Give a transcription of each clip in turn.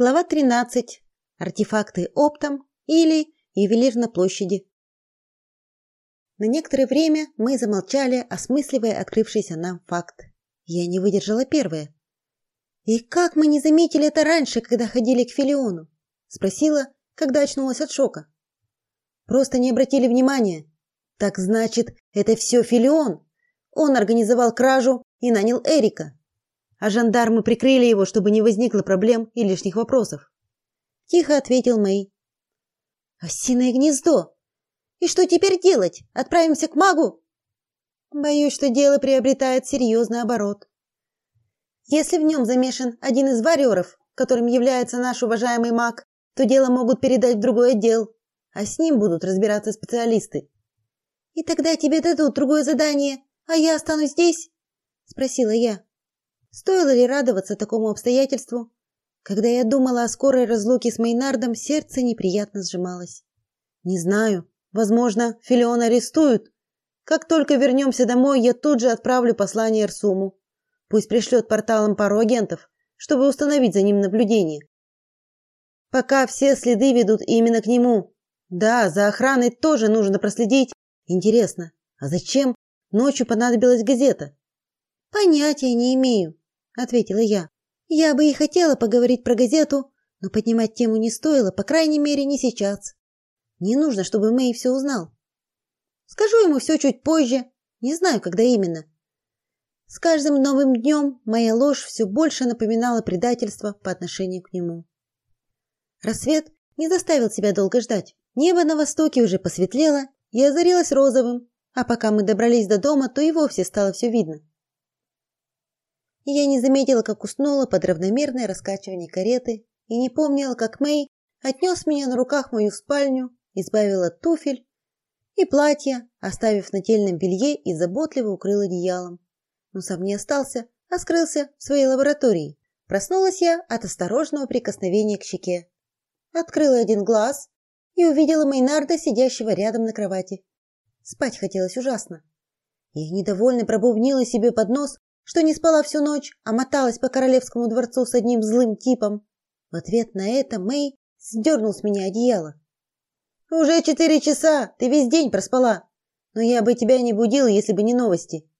Глава 13. Артефакты оптом или ювелир на площади. На некоторое время мы замолчали, осмысливая открывшийся нам факт. Я не выдержала первое. И как мы не заметили это раньше, когда ходили к Филиону? спросила, когда очнулась от шока. Просто не обратили внимания. Так значит, это все Филион. Он организовал кражу и нанял Эрика а жандармы прикрыли его, чтобы не возникло проблем и лишних вопросов. Тихо ответил Мэй. Осиное гнездо. И что теперь делать? Отправимся к магу? Боюсь, что дело приобретает серьезный оборот. Если в нем замешан один из варьеров, которым является наш уважаемый маг, то дело могут передать в другой отдел, а с ним будут разбираться специалисты. И тогда тебе дадут другое задание, а я останусь здесь, спросила я. Стоило ли радоваться такому обстоятельству? Когда я думала о скорой разлуке с Мейнардом, сердце неприятно сжималось. Не знаю, возможно, Филиона арестуют. Как только вернемся домой, я тут же отправлю послание Эрсуму. Пусть пришлет порталом пару агентов, чтобы установить за ним наблюдение. Пока все следы ведут именно к нему. Да, за охраной тоже нужно проследить. Интересно, а зачем ночью понадобилась газета? Понятия не имею ответила я. Я бы и хотела поговорить про газету, но поднимать тему не стоило, по крайней мере, не сейчас. Не нужно, чтобы Мэй все узнал. Скажу ему все чуть позже, не знаю, когда именно. С каждым новым днем моя ложь все больше напоминала предательство по отношению к нему. Рассвет не заставил себя долго ждать. Небо на востоке уже посветлело и озарилось розовым, а пока мы добрались до дома, то и вовсе стало все видно и я не заметила, как уснула под равномерное раскачивание кареты, и не помнила, как Мэй отнес меня на руках в мою спальню, избавил от туфель и платья, оставив на тельном белье и заботливо укрыл одеялом. Но сам не остался, а скрылся в своей лаборатории. Проснулась я от осторожного прикосновения к щеке. Открыла один глаз и увидела Мейнарда, сидящего рядом на кровати. Спать хотелось ужасно. Я недовольно пробубнила себе под нос, что не спала всю ночь, а моталась по королевскому дворцу с одним злым типом. В ответ на это Мэй сдернул с меня одеяло. Уже четыре часа, ты весь день проспала. Но я бы тебя не будила, если бы не новости.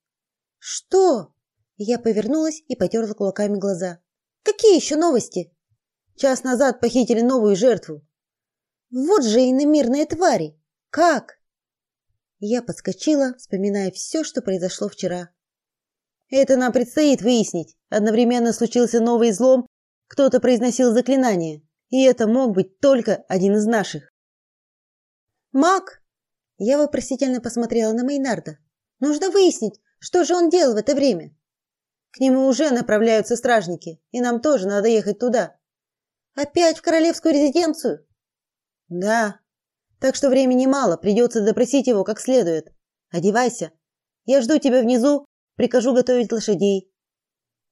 Что? Я повернулась и потерла кулаками глаза. Какие еще новости? Час назад похитили новую жертву. Вот же иномирные твари. Как? Я подскочила, вспоминая все, что произошло вчера. Это нам предстоит выяснить. Одновременно случился новый излом, кто-то произносил заклинание, и это мог быть только один из наших. Маг, я вопросительно посмотрела на Мейнарда. Нужно выяснить, что же он делал в это время. К нему уже направляются стражники, и нам тоже надо ехать туда. Опять в королевскую резиденцию? Да. Так что времени мало, придется допросить его как следует. Одевайся. Я жду тебя внизу Прикажу готовить лошадей.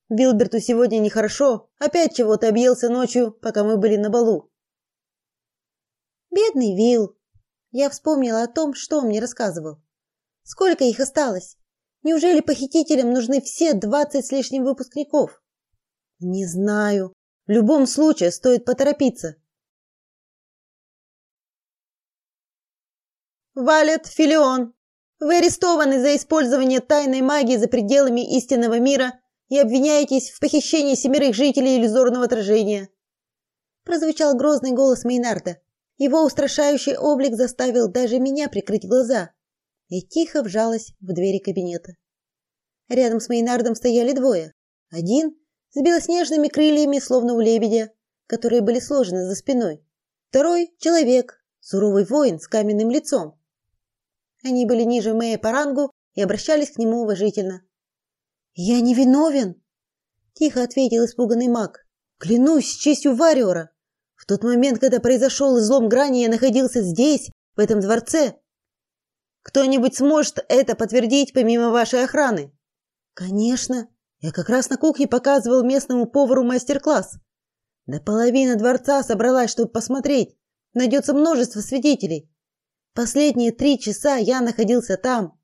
Вилберту сегодня нехорошо, опять чего-то объелся ночью, пока мы были на балу. Бедный Вил. Я вспомнила о том, что он мне рассказывал. Сколько их осталось? Неужели похитителям нужны все двадцать с лишним выпускников? Не знаю. В любом случае стоит поторопиться. Валет Филион, вы арестованы за использование тайной магии за пределами истинного мира и обвиняетесь в похищении семерых жителей иллюзорного отражения. Прозвучал грозный голос Мейнарда. Его устрашающий облик заставил даже меня прикрыть глаза. И тихо вжалась в двери кабинета. Рядом с Мейнардом стояли двое. Один с белоснежными крыльями, словно у лебедя, которые были сложены за спиной. Второй человек, суровый воин с каменным лицом, они были ниже Мэя по рангу и обращались к нему уважительно. "Я не виновен", тихо ответил испуганный маг. "Клянусь честью Вариора, в тот момент, когда произошел излом грани, я находился здесь, в этом дворце. Кто-нибудь сможет это подтвердить помимо вашей охраны?" "Конечно, я как раз на кухне показывал местному повару мастер-класс. Да половина дворца собралась, чтобы посмотреть. Найдется множество свидетелей. Последние три часа я находился там.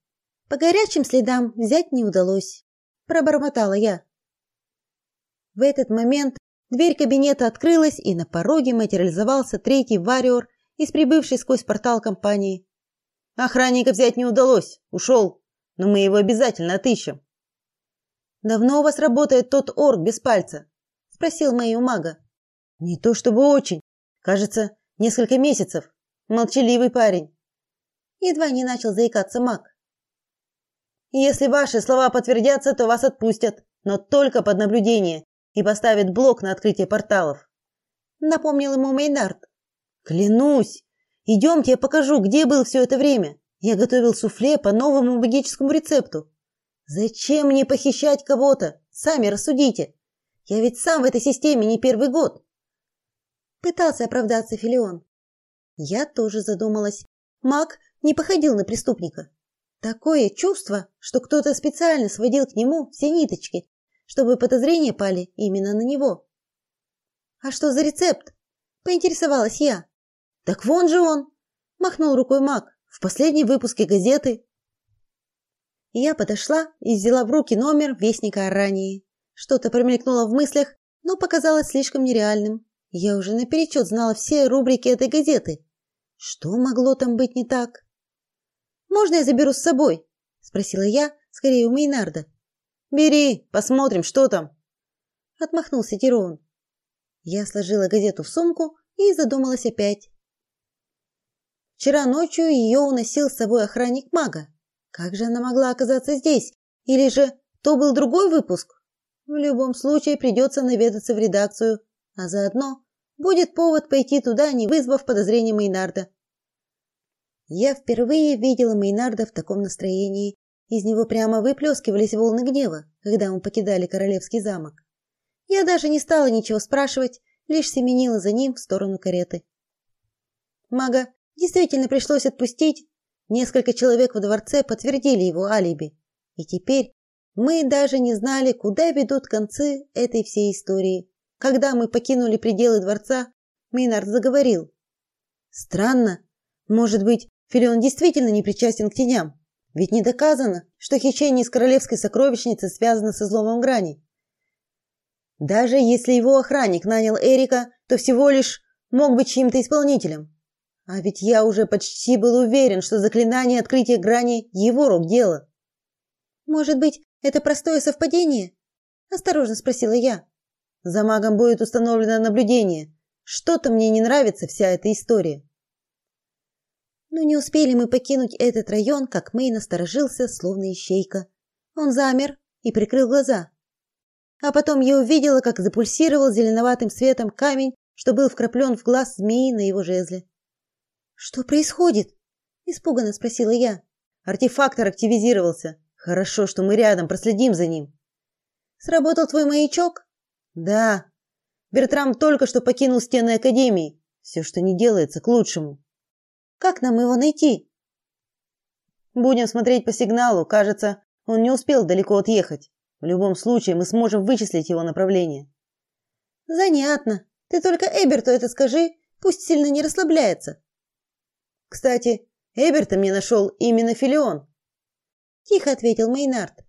По горячим следам взять не удалось, пробормотала я. В этот момент Дверь кабинета открылась, и на пороге материализовался третий вариор из прибывшей сквозь портал компании. Охранника взять не удалось, ушел, но мы его обязательно отыщем. Давно у вас работает тот орк без пальца? спросил мою мага. Не то чтобы очень, кажется, несколько месяцев. Молчаливый парень. Едва не начал заикаться маг. Если ваши слова подтвердятся, то вас отпустят, но только под наблюдение и поставят блок на открытие порталов. Напомнил ему Мейнард. Клянусь, идемте, я покажу, где был все это время. Я готовил суфле по новому магическому рецепту. Зачем мне похищать кого-то? Сами рассудите. Я ведь сам в этой системе не первый год. Пытался оправдаться Филион. Я тоже задумалась. Маг не походил на преступника. Такое чувство, что кто-то специально сводил к нему все ниточки, чтобы подозрения пали именно на него. А что за рецепт? поинтересовалась я. Так вон же он, махнул рукой Мак. В последнем выпуске газеты. Я подошла и взяла в руки номер Вестника Арании. Что-то промелькнуло в мыслях, но показалось слишком нереальным. Я уже наперечет знала все рубрики этой газеты. Что могло там быть не так? Можно я заберу с собой? спросила я, скорее у Мейнарда. Бери, посмотрим, что там. Отмахнулся Тирон. Я сложила газету в сумку и задумалась опять. Вчера ночью ее уносил с собой охранник мага. Как же она могла оказаться здесь? Или же то был другой выпуск? В любом случае придется наведаться в редакцию, а заодно будет повод пойти туда, не вызвав подозрений Мейнарда. Я впервые видела Мейнарда в таком настроении. Из него прямо выплескивались волны гнева, когда мы покидали королевский замок. Я даже не стала ничего спрашивать, лишь семенила за ним в сторону кареты. Мага действительно пришлось отпустить. Несколько человек во дворце подтвердили его алиби. И теперь мы даже не знали, куда ведут концы этой всей истории. Когда мы покинули пределы дворца, Мейнард заговорил. Странно. Может быть, Филион действительно не причастен к теням? Ведь не доказано, что хищение из королевской сокровищницы связано с изломом грани. Даже если его охранник нанял Эрика, то всего лишь мог быть чьим-то исполнителем. А ведь я уже почти был уверен, что заклинание открытия грани его рук дело. Может быть, это простое совпадение? осторожно спросила я. За магом будет установлено наблюдение. Что-то мне не нравится вся эта история. Но не успели мы покинуть этот район, как Мэй насторожился, словно ищейка. Он замер и прикрыл глаза. А потом я увидела, как запульсировал зеленоватым светом камень, что был вкраплен в глаз змеи на его жезле. Что происходит? испуганно спросила я. Артефактор активизировался. Хорошо, что мы рядом, проследим за ним. Сработал твой маячок? Да. Бертрам только что покинул стены академии. Все, что не делается, к лучшему. Как нам его найти? Будем смотреть по сигналу. Кажется, он не успел далеко отъехать. В любом случае мы сможем вычислить его направление. Занятно. Ты только Эберту это скажи, пусть сильно не расслабляется. Кстати, Эберта мне нашел именно Филион. Тихо ответил Мейнард.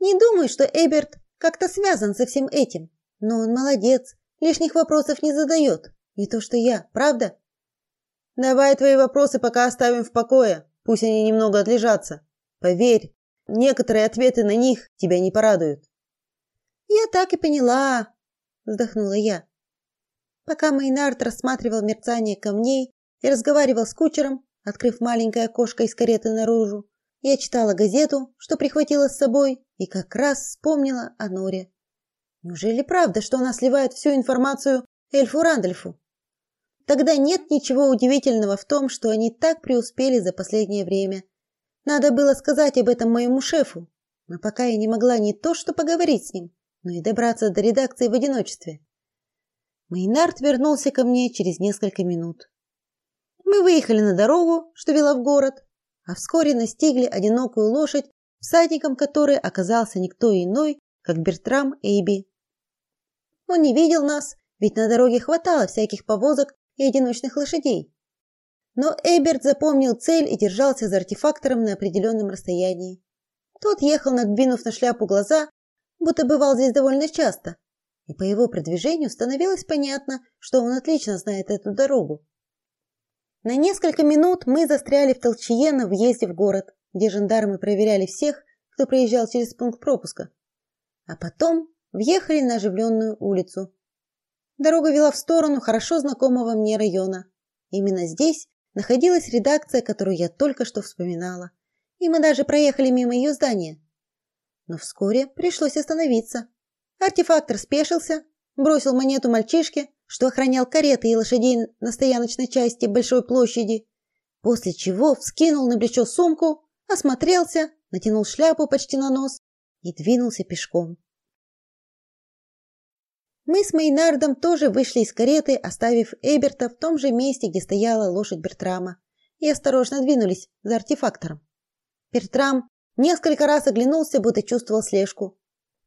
Не думаю, что Эберт как-то связан со всем этим, но он молодец, лишних вопросов не задает. Не то что я, правда? Давай твои вопросы пока оставим в покое, пусть они немного отлежатся. Поверь, некоторые ответы на них тебя не порадуют. Я так и поняла, вздохнула я. Пока Мейнард рассматривал мерцание камней, и разговаривал с кучером, открыв маленькое окошко из кареты наружу. Я читала газету, что прихватила с собой, и как раз вспомнила о Норе. Неужели правда, что она сливает всю информацию эльфу Рандольфу? Тогда нет ничего удивительного в том, что они так преуспели за последнее время. Надо было сказать об этом моему шефу, но пока я не могла не то что поговорить с ним, но и добраться до редакции в одиночестве. Мейнард вернулся ко мне через несколько минут. Мы выехали на дорогу, что вела в город, а вскоре настигли одинокую лошадь, всадником которой оказался никто иной, как Бертрам Эйби. Он не видел нас, ведь на дороге хватало всяких повозок и одиночных лошадей. Но Эберт запомнил цель и держался за артефактором на определенном расстоянии. Тот ехал, надвинув на шляпу глаза, будто бывал здесь довольно часто. и по его продвижению становилось понятно, что он отлично знает эту дорогу. На несколько минут мы застряли в толчее на въезде в город, где жандармы проверяли всех, кто проезжал через пункт пропуска. А потом въехали на оживленную улицу. Дорога вела в сторону хорошо знакомого мне района. Именно здесь находилась редакция, которую я только что вспоминала. И мы даже проехали мимо ее здания. Но вскоре пришлось остановиться. Артефактор спешился, бросил монету мальчишке, что охранял кареты и лошадей на стояночной части большой площади, после чего вскинул на плечо сумку, осмотрелся, натянул шляпу почти на нос и двинулся пешком. Мы с Мейнардом тоже вышли из кареты, оставив Эберта в том же месте, где стояла лошадь Бертрама, и осторожно двинулись за артефактором. Бертрам несколько раз оглянулся, будто чувствовал слежку,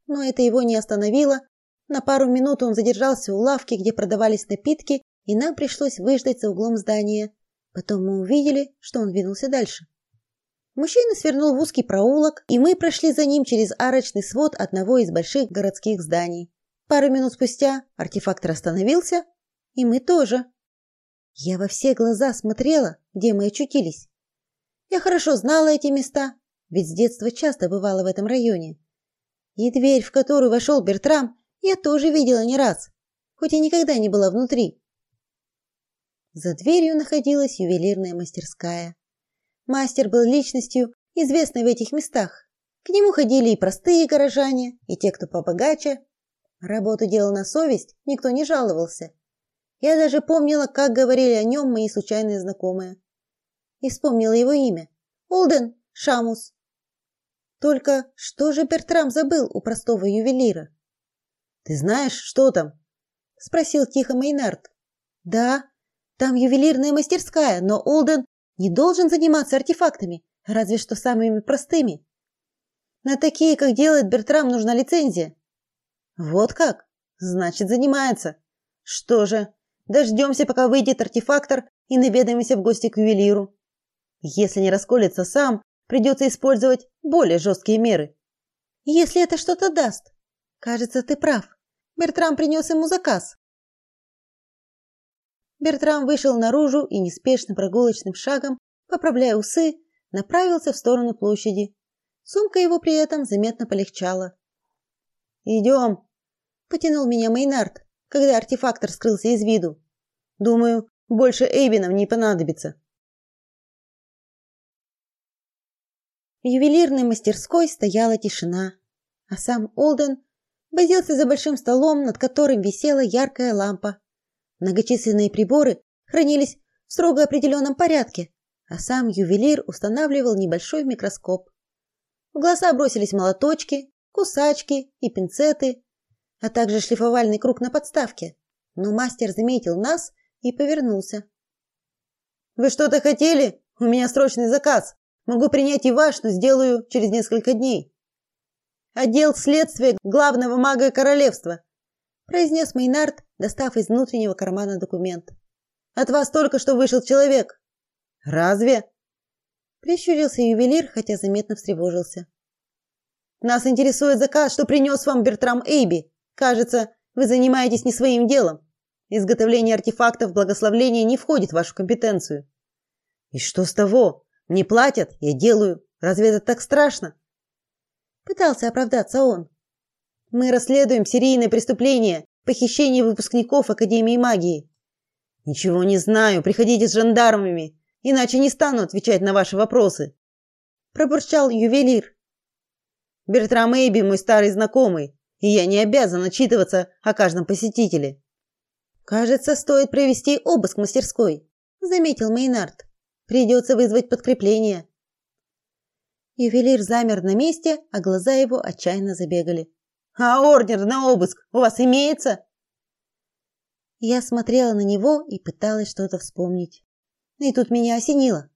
но это его не остановило. На пару минут он задержался у лавки, где продавались напитки, и нам пришлось выждать за углом здания. Потом мы увидели, что он двинулся дальше. Мужчина свернул в узкий проулок, и мы прошли за ним через арочный свод одного из больших городских зданий. Пару минут спустя артефактор остановился, и мы тоже. Я во все глаза смотрела, где мы очутились. Я хорошо знала эти места, ведь с детства часто бывала в этом районе. И дверь, в которую вошел Бертрам, я тоже видела не раз, хоть и никогда не была внутри. За дверью находилась ювелирная мастерская. Мастер был личностью, известной в этих местах. К нему ходили и простые горожане, и те, кто побогаче, Работу делал на совесть, никто не жаловался. Я даже помнила, как говорили о нем мои случайные знакомые. И вспомнила его имя. Олден Шамус. Только что же Бертрам забыл у простого ювелира? Ты знаешь, что там? спросил тихо Мейнард. Да, там ювелирная мастерская, но Олден не должен заниматься артефактами, разве что самыми простыми. На такие, как делает Бертрам, нужна лицензия. Вот как? Значит, занимается. Что же, дождемся, пока выйдет артефактор и наведаемся в гости к ювелиру. Если не расколется сам, придется использовать более жесткие меры. Если это что-то даст. Кажется, ты прав. Бертрам принес ему заказ. Бертрам вышел наружу и неспешным прогулочным шагом, поправляя усы, направился в сторону площади. Сумка его при этом заметно полегчала. «Идем!» Потянул меня Мейнард, когда артефактор скрылся из виду. Думаю, больше Эйбинам не понадобится. В ювелирной мастерской стояла тишина, а сам Олден возился за большим столом, над которым висела яркая лампа. Многочисленные приборы хранились в строго определенном порядке, а сам ювелир устанавливал небольшой микроскоп. В глаза бросились молоточки, кусачки и пинцеты, а также шлифовальный круг на подставке. Но мастер заметил нас и повернулся. Вы что-то хотели? У меня срочный заказ. Могу принять и ваш, но сделаю через несколько дней. Отдел следствия главного мага королевства, произнес Мейнард, достав из внутреннего кармана документ. От вас только что вышел человек. Разве? Прищурился ювелир, хотя заметно встревожился. Нас интересует заказ, что принес вам Бертрам Эйби. Кажется, вы занимаетесь не своим делом. Изготовление артефактов благословления не входит в вашу компетенцию. И что с того? Мне платят, я делаю. Разве это так страшно? Пытался оправдаться он. Мы расследуем серийное преступление, похищение выпускников Академии магии. Ничего не знаю, приходите с жандармами, иначе не стану отвечать на ваши вопросы. Пробурчал ювелир. Бертрам Эйби мой старый знакомый и я не обязан отчитываться о каждом посетителе. Кажется, стоит провести обыск мастерской, заметил Мейнард. Придется вызвать подкрепление. Ювелир замер на месте, а глаза его отчаянно забегали. А ордер на обыск у вас имеется? Я смотрела на него и пыталась что-то вспомнить. И тут меня осенило.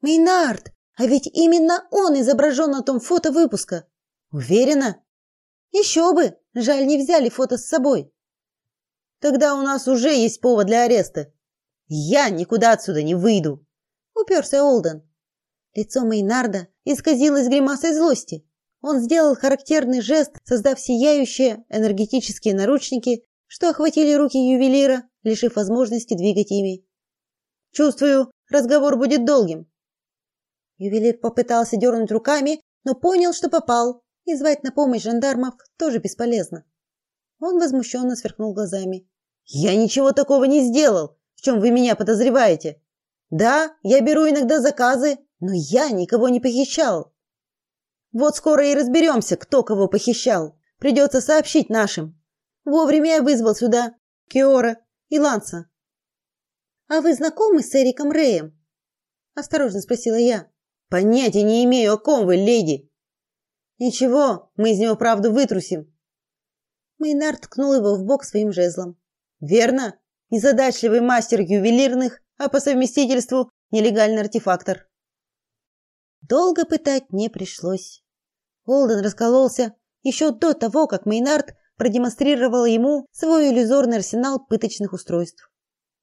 Мейнард, а ведь именно он изображен на том фото выпуска. Уверена? Еще бы, жаль, не взяли фото с собой. Тогда у нас уже есть повод для ареста. Я никуда отсюда не выйду, уперся Олден. Лицо Мейнарда исказилось гримасой злости. Он сделал характерный жест, создав сияющие энергетические наручники, что охватили руки ювелира, лишив возможности двигать ими. Чувствую, разговор будет долгим. Ювелир попытался дернуть руками, но понял, что попал, и звать на помощь жандармов тоже бесполезно. Он возмущенно сверкнул глазами. Я ничего такого не сделал. В чем вы меня подозреваете? Да, я беру иногда заказы, но я никого не похищал. Вот скоро и разберемся, кто кого похищал. Придется сообщить нашим. Вовремя я вызвал сюда Киора и Ланса. А вы знакомы с Эриком Рэем? осторожно спросила я. Понятия не имею, о ком вы, леди. Ничего, мы из него правду вытрусим. Мейнард ткнул его в бок своим жезлом. Верно? Незадачливый мастер ювелирных, а по совместительству нелегальный артефактор. Долго пытать не пришлось. Олден раскололся еще до того, как Мейнард продемонстрировал ему свой иллюзорный арсенал пыточных устройств.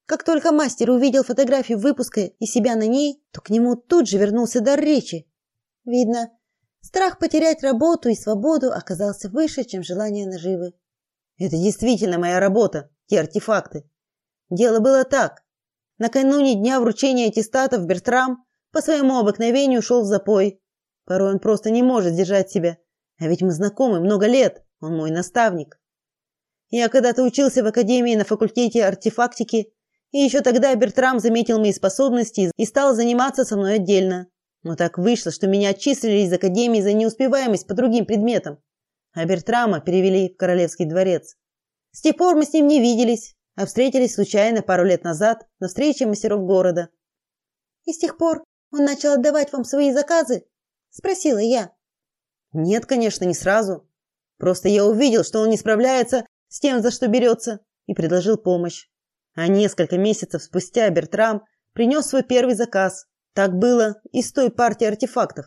Как только мастер увидел фотографию выпуска и себя на ней, то к нему тут же вернулся дар речи. Видно, страх потерять работу и свободу оказался выше, чем желание наживы. Это действительно моя работа, те артефакты. Дело было так. Накануне дня вручения аттестатов Бертрам по своему обыкновению ушел в запой. Порой он просто не может сдержать себя. А ведь мы знакомы много лет. Он мой наставник. Я когда-то учился в академии на факультете артефактики и еще тогда Бертрам заметил мои способности и стал заниматься со мной отдельно. Но так вышло, что меня отчислили из академии за неуспеваемость по другим предметам, а Бертрама перевели в королевский дворец. С тех пор мы с ним не виделись, а встретились случайно пару лет назад на встрече мастеров города. И с тех пор он начал отдавать вам свои заказы? спросила я. Нет, конечно, не сразу. Просто я увидел, что он не справляется с тем, за что берется, и предложил помощь. А несколько месяцев спустя Бертрам принес свой первый заказ. Так было и с той партией артефактов.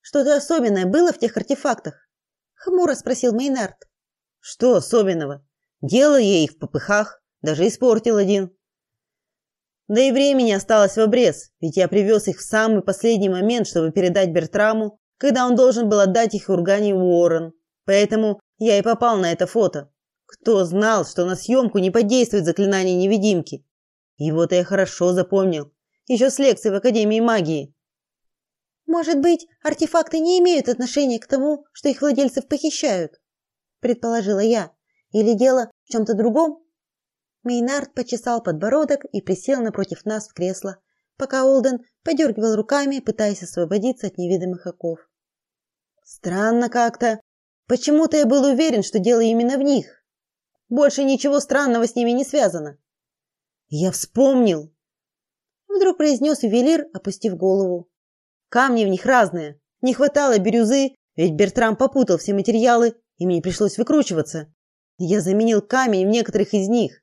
Что-то особенное было в тех артефактах? хмуро спросил Мейнард. Что особенного? Делал я их в попыхах, даже испортил один. Да и времени осталось в обрез, ведь я привез их в самый последний момент, чтобы передать Бертраму, когда он должен был отдать их Ургане Уоррен. Поэтому я и попал на это фото. Кто знал, что на съемку не подействует заклинание невидимки? Его-то я хорошо запомнил, еще с лекции в Академии магии. Может быть, артефакты не имеют отношения к тому, что их владельцев похищают, предположила я. Или дело в чем то другом? Мейнард почесал подбородок и присел напротив нас в кресло, пока Олден подергивал руками, пытаясь освободиться от невидимых оков. Странно как-то. Почему-то я был уверен, что дело именно в них. Больше ничего странного с ними не связано. Я вспомнил. Вдруг произнес ювелир, опустив голову. Камни в них разные. Не хватало бирюзы, ведь Бертрам попутал все материалы, и мне пришлось выкручиваться. Я заменил камень в некоторых из них.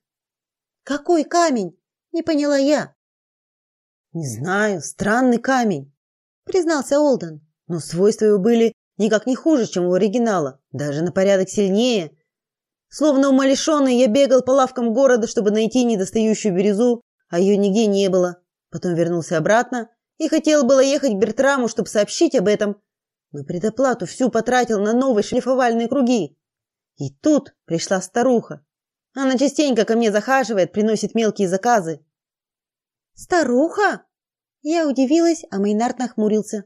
Какой камень? Не поняла я. Не знаю, странный камень, признался Олден. Но свойства его были никак не хуже, чем у оригинала, даже на порядок сильнее. Словно умалишенный, я бегал по лавкам города, чтобы найти недостающую бирюзу, а ее нигде не было. Потом вернулся обратно и хотел было ехать к Бертраму, чтобы сообщить об этом, но предоплату всю потратил на новые шлифовальные круги. И тут пришла старуха. Она частенько ко мне захаживает, приносит мелкие заказы. Старуха? Я удивилась, а Мейнард нахмурился.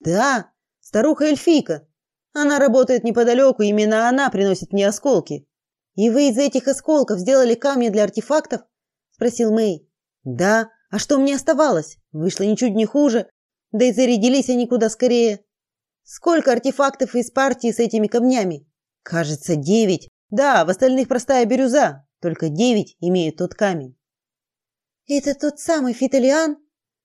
Да, старуха Эльфийка. Она работает неподалеку, именно она приносит мне осколки. И вы из этих осколков сделали камни для артефактов? спросил Мэй. Да, а что мне оставалось? Вышло ничуть не хуже, да и зарядились они куда скорее. Сколько артефактов из партии с этими камнями? Кажется, девять. Да, в остальных простая бирюза, только девять имеют тот камень. Это тот самый фиталиан?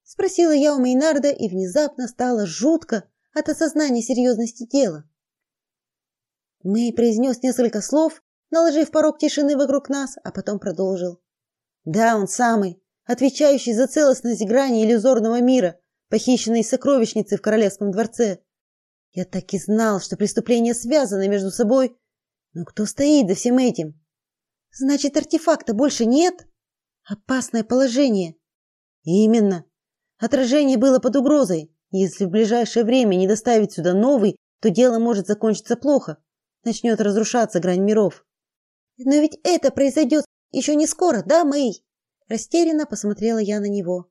спросила я у Мейнарда и внезапно стало жутко от осознания серьезности дела. Мэй произнес несколько слов, наложив порог тишины вокруг нас, а потом продолжил. Да, он самый, отвечающий за целостность грани иллюзорного мира, похищенной из сокровищницы в королевском дворце. Я так и знал, что преступления связаны между собой. Но кто стоит за всем этим? Значит, артефакта больше нет? Опасное положение. Именно. Отражение было под угрозой. Если в ближайшее время не доставить сюда новый, то дело может закончиться плохо. Начнет разрушаться грань миров. Но ведь это произойдет еще не скоро, да, Мэй? Растерянно посмотрела я на него.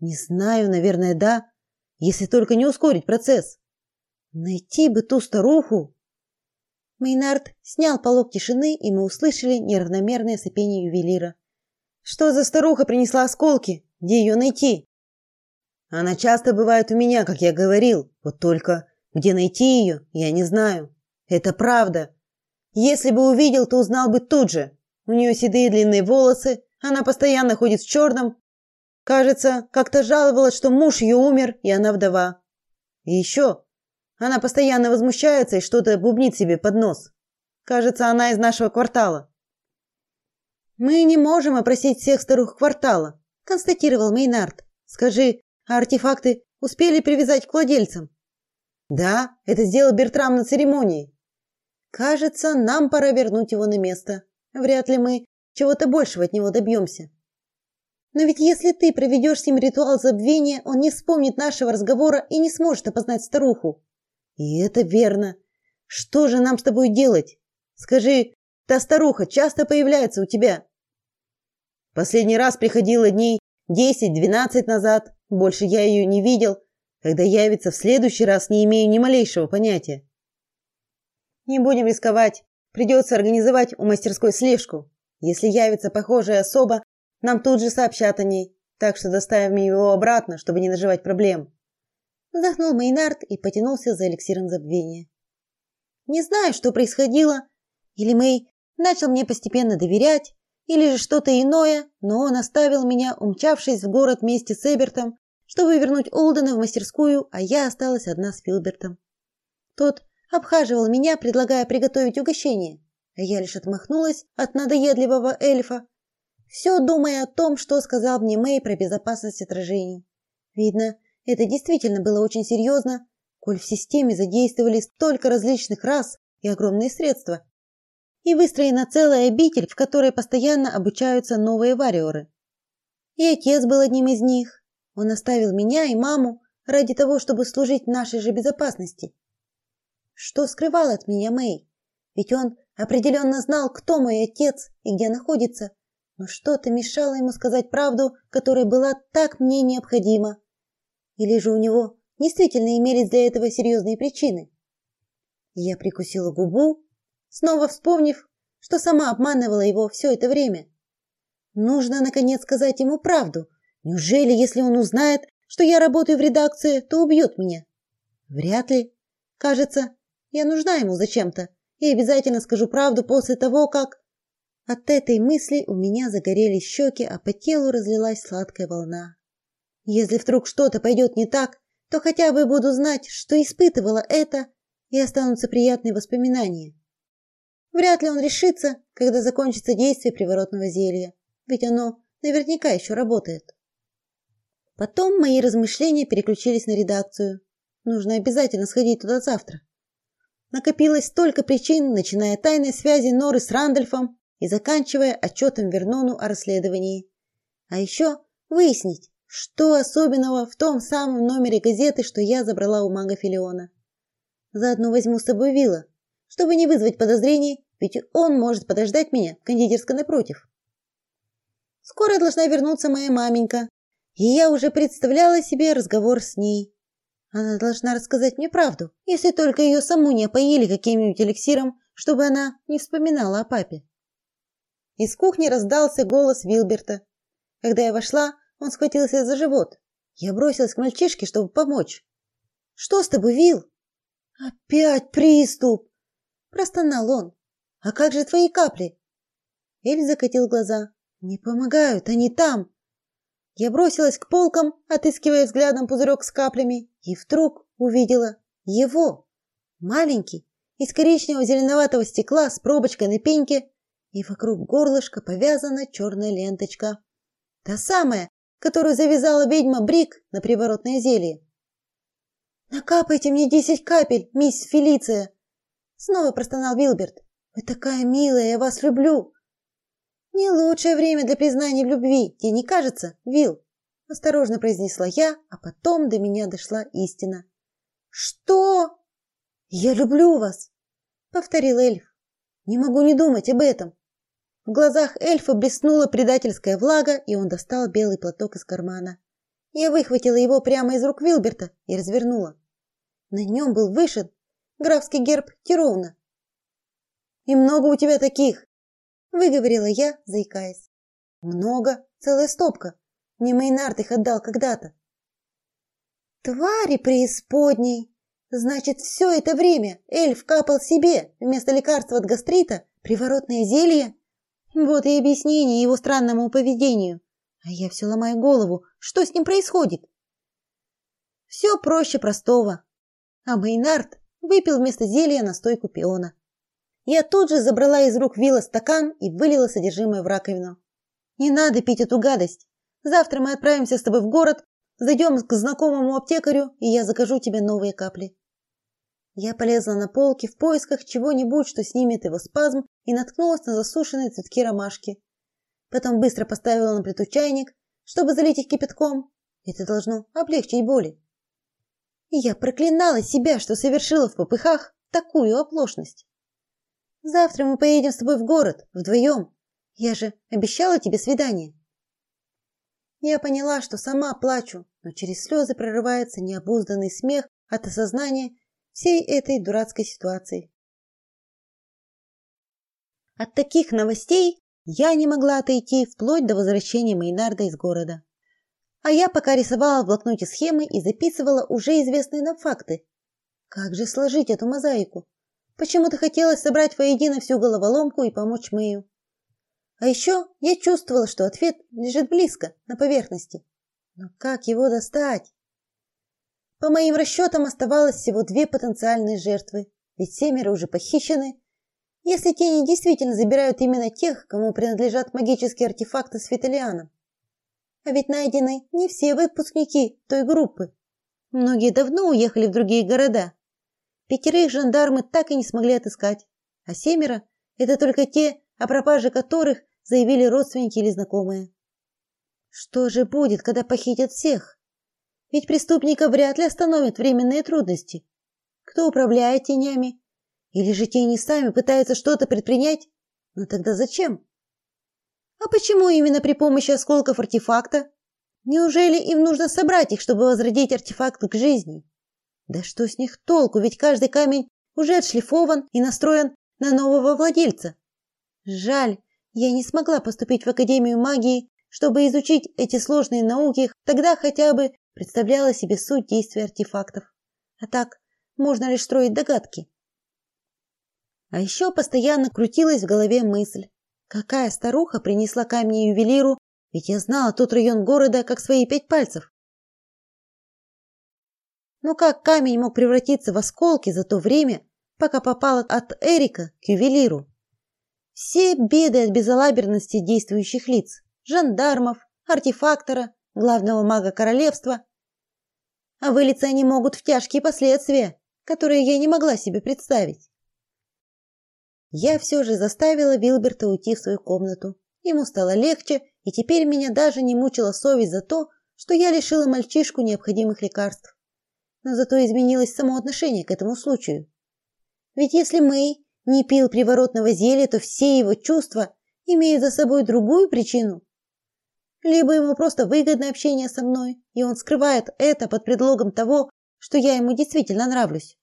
Не знаю, наверное, да, если только не ускорить процесс. Найти бы ту старуху. Мейнард снял полог тишины, и мы услышали неравномерное сопение ювелира. Что за старуха принесла осколки? Где ее найти? Она часто бывает у меня, как я говорил. Вот только где найти ее, я не знаю. Это правда. Если бы увидел, то узнал бы тут же. У нее седые длинные волосы, она постоянно ходит в черном. Кажется, как-то жаловалась, что муж ее умер, и она вдова. И еще она постоянно возмущается и что-то бубнит себе под нос. Кажется, она из нашего квартала. Мы не можем опросить всех старух квартала, констатировал Мейнард. Скажи, а артефакты успели привязать к владельцам? Да, это сделал Бертрам на церемонии. Кажется, нам пора вернуть его на место. Вряд ли мы чего-то большего от него добьемся. Но ведь если ты проведешь с ним ритуал забвения, он не вспомнит нашего разговора и не сможет опознать старуху. И это верно. Что же нам с тобой делать? Скажи, та старуха часто появляется у тебя? Последний раз приходила дней десять-двенадцать назад. Больше я ее не видел. Когда явится в следующий раз, не имею ни малейшего понятия. Не будем рисковать. Придется организовать у мастерской слежку. Если явится похожая особа, нам тут же сообщат о ней. Так что доставим его обратно, чтобы не наживать проблем. Вздохнул Мейнард и потянулся за эликсиром забвения. Не знаю, что происходило. Или Мэй начал мне постепенно доверять, или же что-то иное, но он оставил меня, умчавшись в город вместе с Эбертом, чтобы вернуть Олдена в мастерскую, а я осталась одна с Филбертом. Тот обхаживал меня, предлагая приготовить угощение, я лишь отмахнулась от надоедливого эльфа, все думая о том, что сказал мне Мэй про безопасность отражений. Видно, это действительно было очень серьезно, коль в системе задействовали столько различных рас и огромные средства. И выстроена целая обитель, в которой постоянно обучаются новые вариоры. И отец был одним из них. Он оставил меня и маму ради того, чтобы служить нашей же безопасности. Что скрывал от меня Мэй? Ведь он определенно знал, кто мой отец и где находится. Но что-то мешало ему сказать правду, которая была так мне необходима. Или же у него действительно имелись для этого серьезные причины? Я прикусила губу, снова вспомнив, что сама обманывала его все это время. Нужно наконец сказать ему правду. Неужели, если он узнает, что я работаю в редакции, то убьет меня? Вряд ли. Кажется, я нужна ему зачем-то, и обязательно скажу правду после того, как От этой мысли у меня загорелись щеки, а по телу разлилась сладкая волна. Если вдруг что-то пойдет не так, то хотя бы буду знать, что испытывала это, и останутся приятные воспоминания. Вряд ли он решится, когда закончится действие приворотного зелья, ведь оно наверняка еще работает. Потом мои размышления переключились на редакцию. Нужно обязательно сходить туда завтра. Накопилось столько причин, начиная от тайной связи Норы с Рандольфом и заканчивая отчетом Вернону о расследовании. А еще выяснить, что особенного в том самом номере газеты, что я забрала у мага Филиона? Заодно возьму с собой Вилла, чтобы не вызвать подозрений, ведь он может подождать меня в кондитерской напротив. Скоро должна вернуться моя маменька, и я уже представляла себе разговор с ней. Она должна рассказать мне правду, если только ее саму не опоили каким-нибудь эликсиром, чтобы она не вспоминала о папе. Из кухни раздался голос Вилберта. Когда я вошла, он схватился за живот. Я бросилась к мальчишке, чтобы помочь. Что с тобой, Вил? Опять приступ, простонал он. А как же твои капли? Эль закатил глаза. Не помогают, они там. Я бросилась к полкам, отыскивая взглядом пузырек с каплями, и вдруг увидела его, маленький, из коричневого зеленоватого стекла с пробочкой на пеньке, и вокруг горлышка повязана черная ленточка. Та самая, которую завязала ведьма Брик на приворотное зелье. Накапайте мне десять капель, мисс Фелиция, снова простонал Вилберт. Вы такая милая, я вас люблю. Не лучшее время для признания в любви, тебе не кажется, Вил? осторожно произнесла я, а потом до меня дошла истина. Что? Я люблю вас, повторил эльф. Не могу не думать об этом. В глазах эльфа блеснула предательская влага, и он достал белый платок из кармана. Я выхватила его прямо из рук Вилберта и развернула. На нем был вышит графский герб Тироуна. «И много у тебя таких?» – выговорила я, заикаясь. «Много, целая стопка. Мне Мейнард их отдал когда-то». «Твари преисподней! Значит, все это время эльф капал себе вместо лекарства от гастрита приворотное зелье? Вот и объяснение его странному поведению. А я все ломаю голову, что с ним происходит? Все проще простого. А Мейнард выпил вместо зелья настойку пиона. Я тут же забрала из рук Вилла стакан и вылила содержимое в раковину. Не надо пить эту гадость. Завтра мы отправимся с тобой в город, зайдем к знакомому аптекарю, и я закажу тебе новые капли. Я полезла на полки в поисках чего-нибудь, что снимет его спазм, и наткнулась на засушенные цветки ромашки. Потом быстро поставила на плиту чайник, чтобы залить их кипятком. Это должно облегчить боли. И я проклинала себя, что совершила в попыхах такую оплошность. Завтра мы поедем с тобой в город вдвоем. Я же обещала тебе свидание. Я поняла, что сама плачу, но через слезы прорывается необузданный смех от осознания всей этой дурацкой ситуации. От таких новостей я не могла отойти вплоть до возвращения Мейнарда из города. А я пока рисовала в блокноте схемы и записывала уже известные нам факты. Как же сложить эту мозаику? Почему-то хотелось собрать воедино всю головоломку и помочь Мэю. А еще я чувствовала, что ответ лежит близко, на поверхности. Но как его достать? По моим расчетам оставалось всего две потенциальные жертвы, ведь семеро уже похищены, если тени действительно забирают именно тех, кому принадлежат магические артефакты с Фиталианом. А ведь найдены не все выпускники той группы. Многие давно уехали в другие города. Пятерых жандармы так и не смогли отыскать, а семеро – это только те, о пропаже которых заявили родственники или знакомые. Что же будет, когда похитят всех? Ведь преступника вряд ли остановят временные трудности. Кто управляет тенями или же тени сами пытаются что-то предпринять? Но тогда зачем? А почему именно при помощи осколков артефакта? Неужели им нужно собрать их, чтобы возродить артефакт к жизни? Да что с них толку, ведь каждый камень уже отшлифован и настроен на нового владельца. Жаль, я не смогла поступить в Академию магии, чтобы изучить эти сложные науки, тогда хотя бы представляла себе суть действия артефактов. А так можно лишь строить догадки. А еще постоянно крутилась в голове мысль: какая старуха принесла камни ювелиру, ведь я знала тот район города как свои пять пальцев. Но как камень мог превратиться в осколки за то время, пока попал от Эрика к ювелиру? Все беды от безалаберности действующих лиц: жандармов, артефактора, главного мага королевства. А вылиться они могут в тяжкие последствия, которые я не могла себе представить. Я все же заставила Вилберта уйти в свою комнату. Ему стало легче, и теперь меня даже не мучила совесть за то, что я лишила мальчишку необходимых лекарств. Но зато изменилось само отношение к этому случаю. Ведь если Мэй не пил приворотного зелья, то все его чувства имеют за собой другую причину. Либо ему просто выгодно общение со мной, и он скрывает это под предлогом того, что я ему действительно нравлюсь.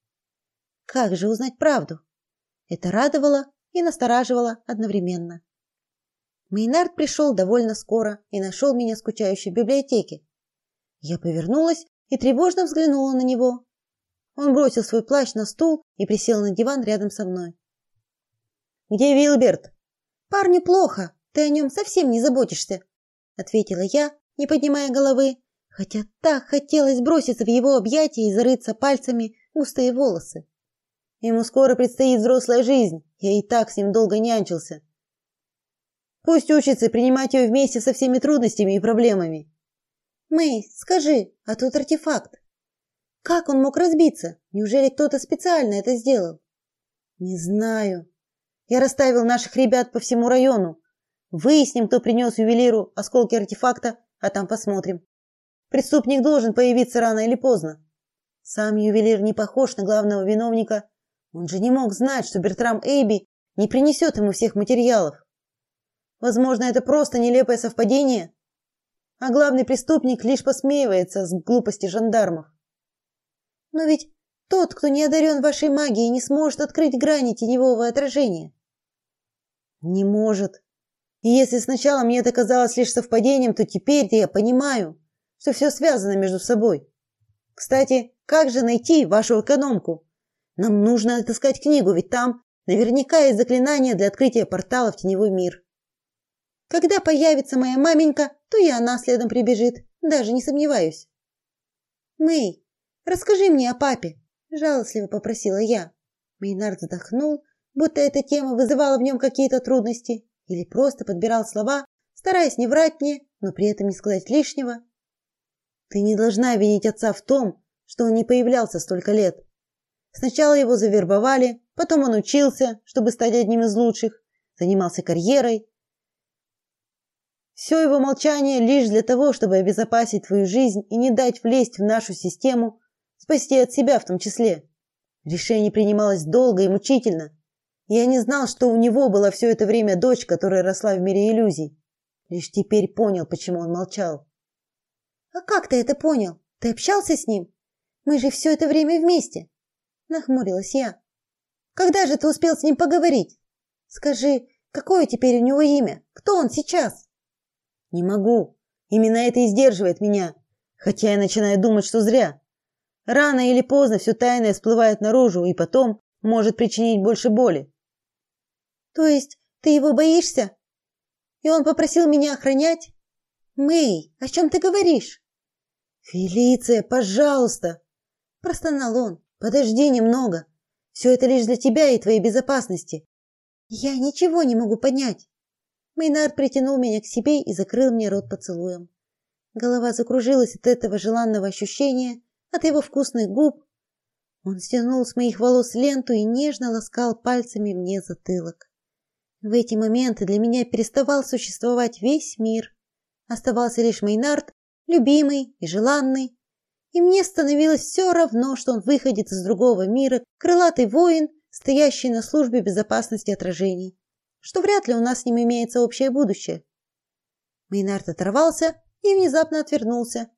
Как же узнать правду? Это радовало и настораживало одновременно. Мейнард пришел довольно скоро и нашел меня скучающей в библиотеке. Я повернулась и тревожно взглянула на него. Он бросил свой плащ на стул и присел на диван рядом со мной. Где Вилберт? Парню плохо. Ты о нем совсем не заботишься, ответила я, не поднимая головы, хотя так хотелось броситься в его объятия и зарыться пальцами в густые волосы. Ему скоро предстоит взрослая жизнь. Я и так с ним долго нянчился. Пусть учится принимать ее вместе со всеми трудностями и проблемами. Мэй, скажи, а тут артефакт. Как он мог разбиться? Неужели кто-то специально это сделал? Не знаю. Я расставил наших ребят по всему району. Выясним, кто принес ювелиру осколки артефакта, а там посмотрим. Преступник должен появиться рано или поздно. Сам ювелир не похож на главного виновника. Он же не мог знать, что Бертрам Эйби не принесет ему всех материалов. Возможно, это просто нелепое совпадение, а главный преступник лишь посмеивается с глупости жандармов. Но ведь тот, кто не одарен вашей магией, не сможет открыть грани теневого отражения. Не может. И если сначала мне это казалось лишь совпадением, то теперь я понимаю, что все связано между собой. Кстати, как же найти вашу экономку? Нам нужно отыскать книгу, ведь там наверняка есть заклинание для открытия портала в теневой мир. Когда появится моя маменька, то и она следом прибежит, даже не сомневаюсь. Мэй, расскажи мне о папе, жалостливо попросила я. Мейнард вздохнул, будто эта тема вызывала в нем какие-то трудности, или просто подбирал слова, стараясь не врать мне, но при этом не сказать лишнего. Ты не должна винить отца в том, что он не появлялся столько лет. Сначала его завербовали, потом он учился, чтобы стать одним из лучших, занимался карьерой, все его молчание лишь для того, чтобы обезопасить твою жизнь и не дать влезть в нашу систему, спасти от себя в том числе. Решение принималось долго и мучительно. Я не знал, что у него была все это время дочь, которая росла в мире иллюзий. Лишь теперь понял, почему он молчал. А как ты это понял? Ты общался с ним? Мы же все это время вместе. Нахмурилась я. Когда же ты успел с ним поговорить? Скажи, какое теперь у него имя? Кто он сейчас? Не могу. Именно это и сдерживает меня, хотя я начинаю думать, что зря. Рано или поздно все тайное всплывает наружу и потом может причинить больше боли. То есть ты его боишься? И он попросил меня охранять? Мэй, о чем ты говоришь? Фелиция, пожалуйста, простонал он. Подожди немного. Все это лишь для тебя и твоей безопасности. Я ничего не могу понять. Мейнард притянул меня к себе и закрыл мне рот поцелуем. Голова закружилась от этого желанного ощущения, от его вкусных губ. Он стянул с моих волос ленту и нежно ласкал пальцами мне затылок. В эти моменты для меня переставал существовать весь мир. Оставался лишь Мейнард, любимый и желанный. И мне становилось все равно, что он выходит из другого мира, крылатый воин, стоящий на службе безопасности отражений что вряд ли у нас с ним имеется общее будущее. Мейнард оторвался и внезапно отвернулся.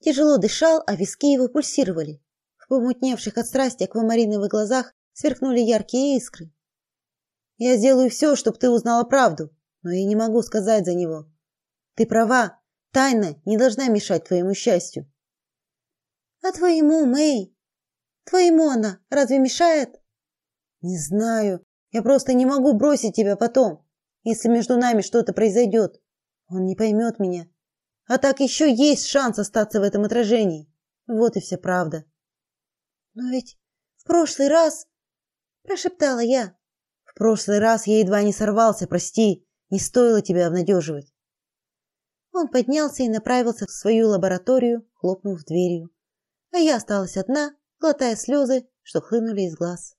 Тяжело дышал, а виски его пульсировали. В помутневших от страсти аквамариновых глазах сверкнули яркие искры. Я сделаю все, чтобы ты узнала правду, но я не могу сказать за него. Ты права, тайна не должна мешать твоему счастью. А твоему, Мэй? Твоему она разве мешает? Не знаю, я просто не могу бросить тебя потом, если между нами что-то произойдет. Он не поймет меня. А так еще есть шанс остаться в этом отражении. Вот и вся правда. Но ведь в прошлый раз, прошептала я. В прошлый раз я едва не сорвался, прости, не стоило тебя обнадеживать. Он поднялся и направился в свою лабораторию, хлопнув дверью. А я осталась одна, глотая слезы, что хлынули из глаз.